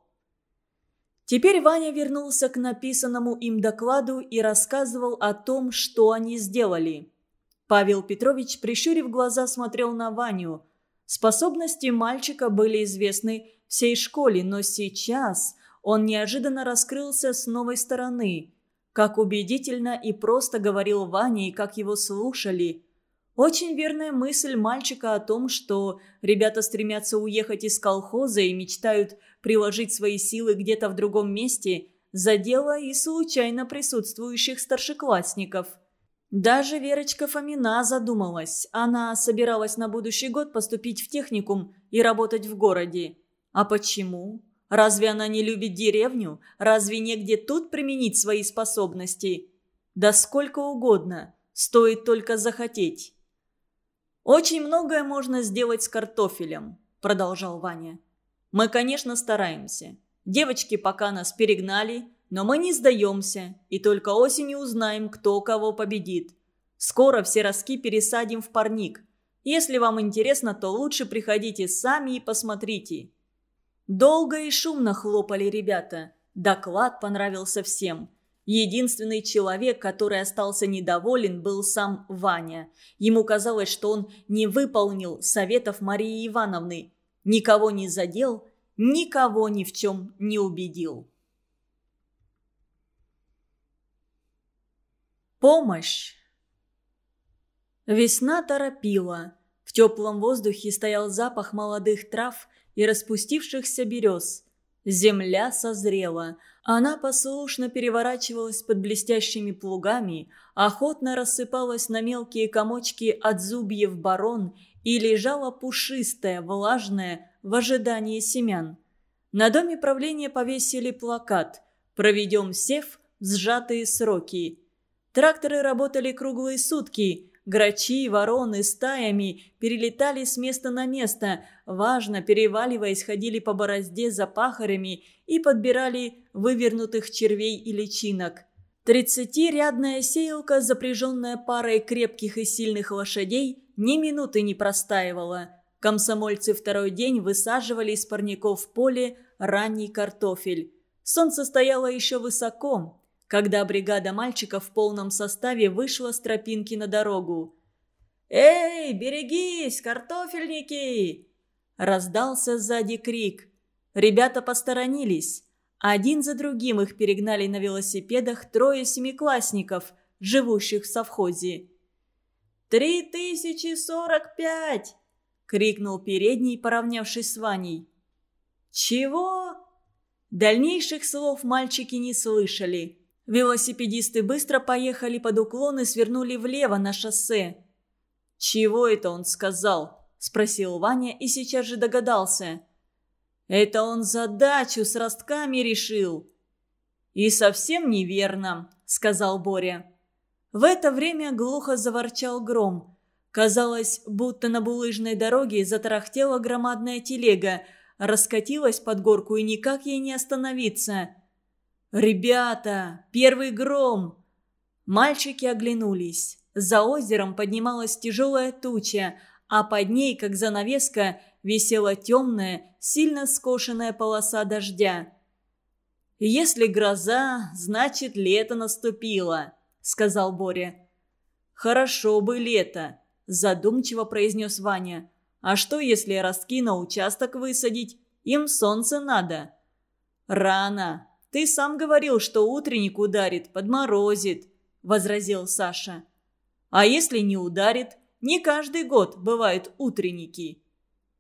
Speaker 1: Теперь Ваня вернулся к написанному им докладу и рассказывал о том, что они сделали. Павел Петрович, прищурив глаза, смотрел на Ваню. Способности мальчика были известны всей школе, но сейчас он неожиданно раскрылся с новой стороны – как убедительно и просто говорил Ваня и как его слушали. Очень верная мысль мальчика о том, что ребята стремятся уехать из колхоза и мечтают приложить свои силы где-то в другом месте, задела и случайно присутствующих старшеклассников. Даже Верочка Фомина задумалась. Она собиралась на будущий год поступить в техникум и работать в городе. А почему? Разве она не любит деревню? Разве негде тут применить свои способности? Да сколько угодно, стоит только захотеть. «Очень многое можно сделать с картофелем», – продолжал Ваня. «Мы, конечно, стараемся. Девочки пока нас перегнали, но мы не сдаемся, и только осенью узнаем, кто кого победит. Скоро все ростки пересадим в парник. Если вам интересно, то лучше приходите сами и посмотрите». Долго и шумно хлопали ребята. Доклад понравился всем. Единственный человек, который остался недоволен, был сам Ваня. Ему казалось, что он не выполнил советов Марии Ивановны. Никого не задел, никого ни в чем не убедил. Помощь. Весна торопила. В теплом воздухе стоял запах молодых трав и распустившихся берез. Земля созрела. Она послушно переворачивалась под блестящими плугами, охотно рассыпалась на мелкие комочки от зубьев барон и лежала пушистая, влажная, в ожидании семян. На доме правления повесили плакат «Проведем сев в сжатые сроки». Тракторы работали круглые сутки. Грачи, вороны стаями перелетали с места на место, важно, переваливаясь, ходили по борозде за пахарями и подбирали вывернутых червей и личинок. Тридцатирядная сеялка, запряженная парой крепких и сильных лошадей, ни минуты не простаивала. Комсомольцы второй день высаживали из парников в поле ранний картофель. Солнце стояло еще высоко, когда бригада мальчиков в полном составе вышла с тропинки на дорогу. «Эй, берегись, картофельники!» Раздался сзади крик. Ребята посторонились. Один за другим их перегнали на велосипедах трое семиклассников, живущих в совхозе. «Три тысячи сорок пять!» — крикнул передний, поравнявшись с Ваней. «Чего?» Дальнейших слов мальчики не слышали. Велосипедисты быстро поехали под уклон и свернули влево на шоссе. «Чего это он сказал?» – спросил Ваня и сейчас же догадался. «Это он задачу с ростками решил». «И совсем неверно», – сказал Боря. В это время глухо заворчал гром. Казалось, будто на булыжной дороге затарахтела громадная телега, раскатилась под горку и никак ей не остановиться – «Ребята! Первый гром!» Мальчики оглянулись. За озером поднималась тяжелая туча, а под ней, как занавеска, висела темная, сильно скошенная полоса дождя. «Если гроза, значит, лето наступило», — сказал Боря. «Хорошо бы лето», — задумчиво произнес Ваня. «А что, если ростки на участок высадить? Им солнце надо». «Рано. Ты сам говорил, что утренник ударит, подморозит», – возразил Саша. «А если не ударит? Не каждый год бывают утренники».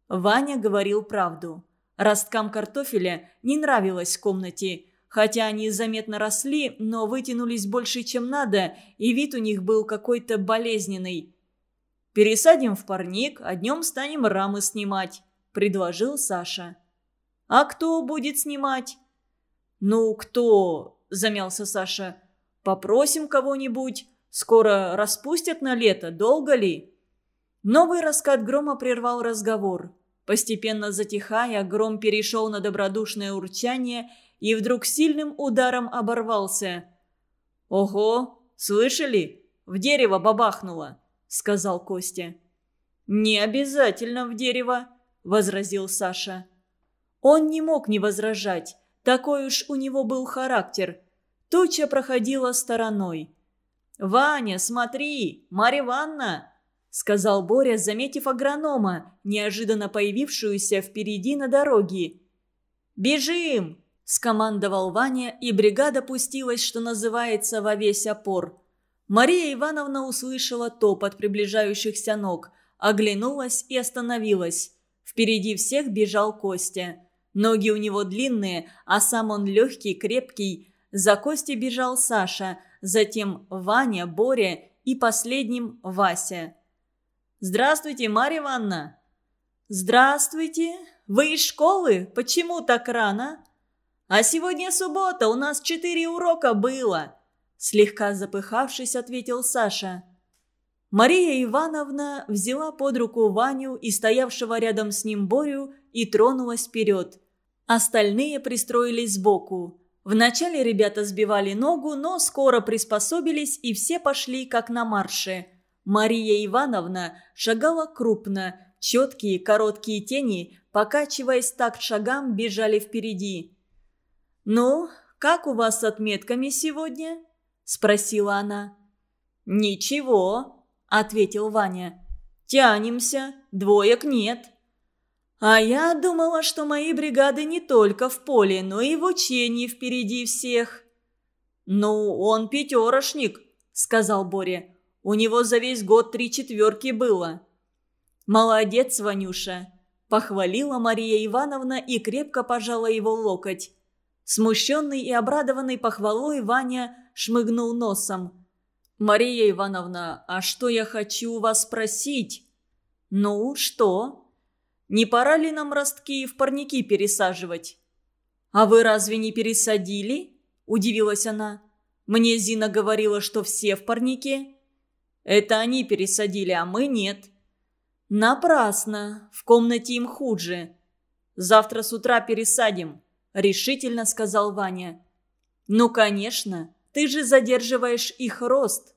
Speaker 1: Ваня говорил правду. Росткам картофеля не нравилось в комнате, хотя они заметно росли, но вытянулись больше, чем надо, и вид у них был какой-то болезненный. «Пересадим в парник, а днем станем рамы снимать», – предложил Саша. «А кто будет снимать?» «Ну, кто?» – замялся Саша. «Попросим кого-нибудь. Скоро распустят на лето. Долго ли?» Новый раскат грома прервал разговор. Постепенно затихая, гром перешел на добродушное урчание и вдруг сильным ударом оборвался. «Ого! Слышали? В дерево бабахнуло!» – сказал Костя. «Не обязательно в дерево», – возразил Саша. Он не мог не возражать. Такой уж у него был характер. Туча проходила стороной. «Ваня, смотри, Марья Ивановна!» — сказал Боря, заметив агронома, неожиданно появившуюся впереди на дороге. «Бежим!» — скомандовал Ваня, и бригада пустилась, что называется, во весь опор. Мария Ивановна услышала топот приближающихся ног, оглянулась и остановилась. Впереди всех бежал Костя. Ноги у него длинные, а сам он легкий, крепкий. За Костей бежал Саша, затем Ваня, Боря и последним Вася. «Здравствуйте, Марья Ивановна!» «Здравствуйте! Вы из школы? Почему так рано?» «А сегодня суббота, у нас четыре урока было!» Слегка запыхавшись, ответил Саша. Мария Ивановна взяла под руку Ваню и стоявшего рядом с ним Борю и тронулась вперед. Остальные пристроились сбоку. Вначале ребята сбивали ногу, но скоро приспособились и все пошли как на марше. Мария Ивановна шагала крупно, четкие короткие тени, покачиваясь так шагам, бежали впереди. «Ну, как у вас с отметками сегодня?» – спросила она. «Ничего», ответил Ваня. «Тянемся, двоек нет». «А я думала, что мои бригады не только в поле, но и в учении впереди всех». «Ну, он пятерошник», — сказал Боря. «У него за весь год три четверки было». «Молодец, Ванюша», — похвалила Мария Ивановна и крепко пожала его локоть. Смущенный и обрадованный похвалой Ваня шмыгнул носом. «Мария Ивановна, а что я хочу вас спросить?» «Ну, что?» «Не пора ли нам ростки в парники пересаживать?» «А вы разве не пересадили?» – удивилась она. «Мне Зина говорила, что все в парнике». «Это они пересадили, а мы нет». «Напрасно. В комнате им хуже. Завтра с утра пересадим», – решительно сказал Ваня. «Ну, конечно. Ты же задерживаешь их рост».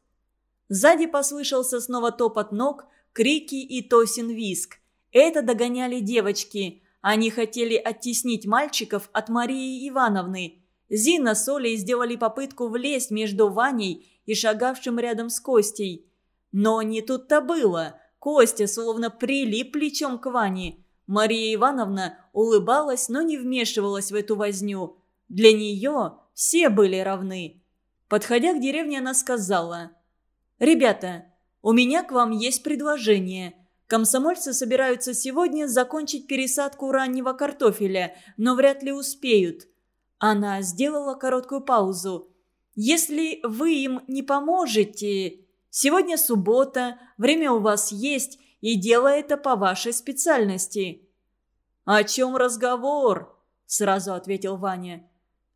Speaker 1: Сзади послышался снова топот ног, крики и Тосин виск. Это догоняли девочки. Они хотели оттеснить мальчиков от Марии Ивановны. Зина с Олей сделали попытку влезть между Ваней и шагавшим рядом с Костей. Но не тут-то было. Костя словно прилип плечом к Ване. Мария Ивановна улыбалась, но не вмешивалась в эту возню. Для нее все были равны. Подходя к деревне, она сказала, «Ребята, у меня к вам есть предложение. Комсомольцы собираются сегодня закончить пересадку раннего картофеля, но вряд ли успеют». Она сделала короткую паузу. «Если вы им не поможете...» Сегодня суббота, время у вас есть, и дело это по вашей специальности». «О чем разговор?» – сразу ответил Ваня.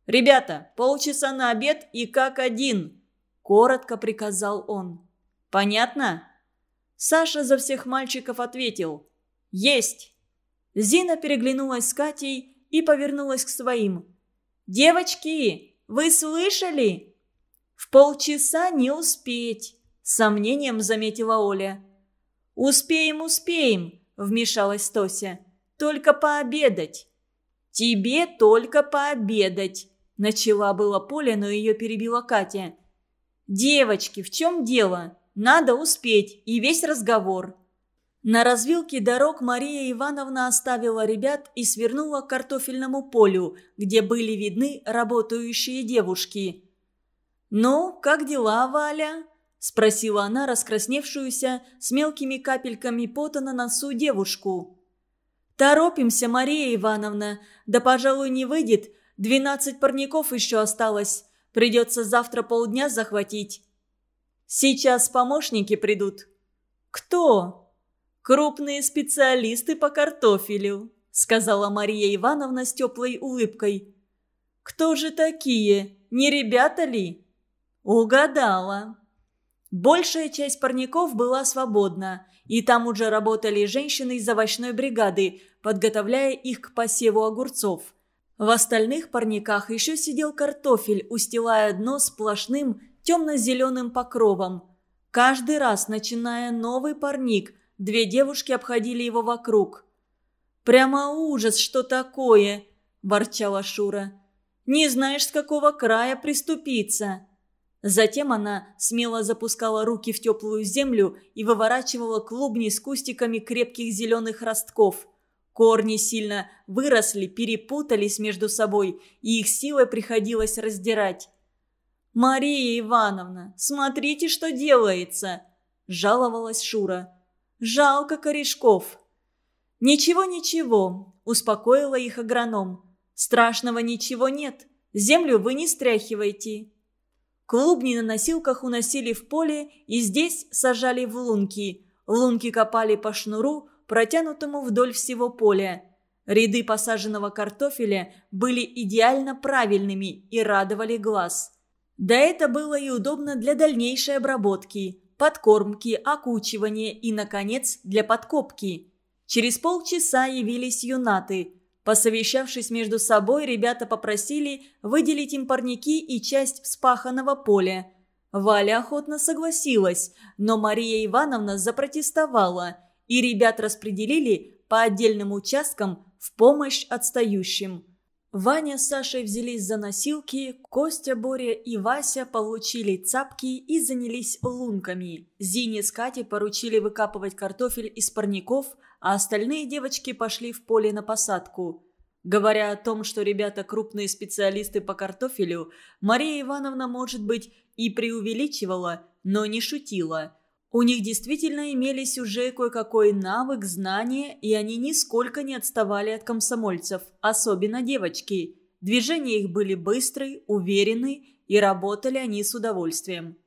Speaker 1: «Ребята, полчаса на обед и как один!» – коротко приказал он. «Понятно?» Саша за всех мальчиков ответил. «Есть!» Зина переглянулась с Катей и повернулась к своим. «Девочки, вы слышали?» «В полчаса не успеть», – сомнением заметила Оля. «Успеем, успеем», – вмешалась Тося. «Только пообедать». «Тебе только пообедать», Начала было Поля, но ее перебила Катя. «Девочки, в чем дело? Надо успеть, и весь разговор». На развилке дорог Мария Ивановна оставила ребят и свернула к картофельному полю, где были видны работающие девушки. «Ну, как дела, Валя?» – спросила она раскрасневшуюся с мелкими капельками пота на носу девушку. «Торопимся, Мария Ивановна, да, пожалуй, не выйдет, Двенадцать парников еще осталось. Придется завтра полдня захватить. Сейчас помощники придут. Кто? Крупные специалисты по картофелю, сказала Мария Ивановна с теплой улыбкой. Кто же такие? Не ребята ли? Угадала. Большая часть парников была свободна, и там уже работали женщины из овощной бригады, подготовляя их к посеву огурцов – в остальных парниках еще сидел картофель, устилая дно сплошным темно-зеленым покровом. Каждый раз, начиная новый парник, две девушки обходили его вокруг. «Прямо ужас, что такое!» – ворчала Шура. «Не знаешь, с какого края приступиться!» Затем она смело запускала руки в теплую землю и выворачивала клубни с кустиками крепких зеленых ростков – Корни сильно выросли, перепутались между собой, и их силой приходилось раздирать. «Мария Ивановна, смотрите, что делается!» – жаловалась Шура. «Жалко корешков!» «Ничего-ничего», – успокоила их агроном. «Страшного ничего нет. Землю вы не стряхивайте». Клубни на носилках уносили в поле и здесь сажали в лунки. Лунки копали по шнуру, протянутому вдоль всего поля. Ряды посаженного картофеля были идеально правильными и радовали глаз. Да это было и удобно для дальнейшей обработки. подкормки, окучивания и, наконец, для подкопки. Через полчаса явились юнаты. Посовещавшись между собой, ребята попросили выделить им парники и часть вспаханного поля. Валя охотно согласилась, но Мария Ивановна запротестовала, и ребят распределили по отдельным участкам в помощь отстающим. Ваня с Сашей взялись за носилки, Костя, Боря и Вася получили цапки и занялись лунками. Зине с Катей поручили выкапывать картофель из парников, а остальные девочки пошли в поле на посадку. Говоря о том, что ребята крупные специалисты по картофелю, Мария Ивановна, может быть, и преувеличивала, но не шутила. У них действительно имелись уже кое-какой навык, знания, и они нисколько не отставали от комсомольцев, особенно девочки. Движения их были быстрые, уверенные, и работали они с удовольствием.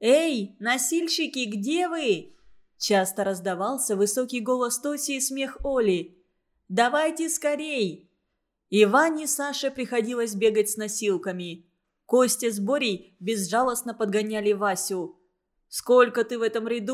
Speaker 1: «Эй, носильщики, где вы?» Часто раздавался высокий голос Тоси и смех Оли. «Давайте скорей!» Иване Саше приходилось бегать с носилками. Костя с Борей безжалостно подгоняли Васю. «Сколько ты в этом ряду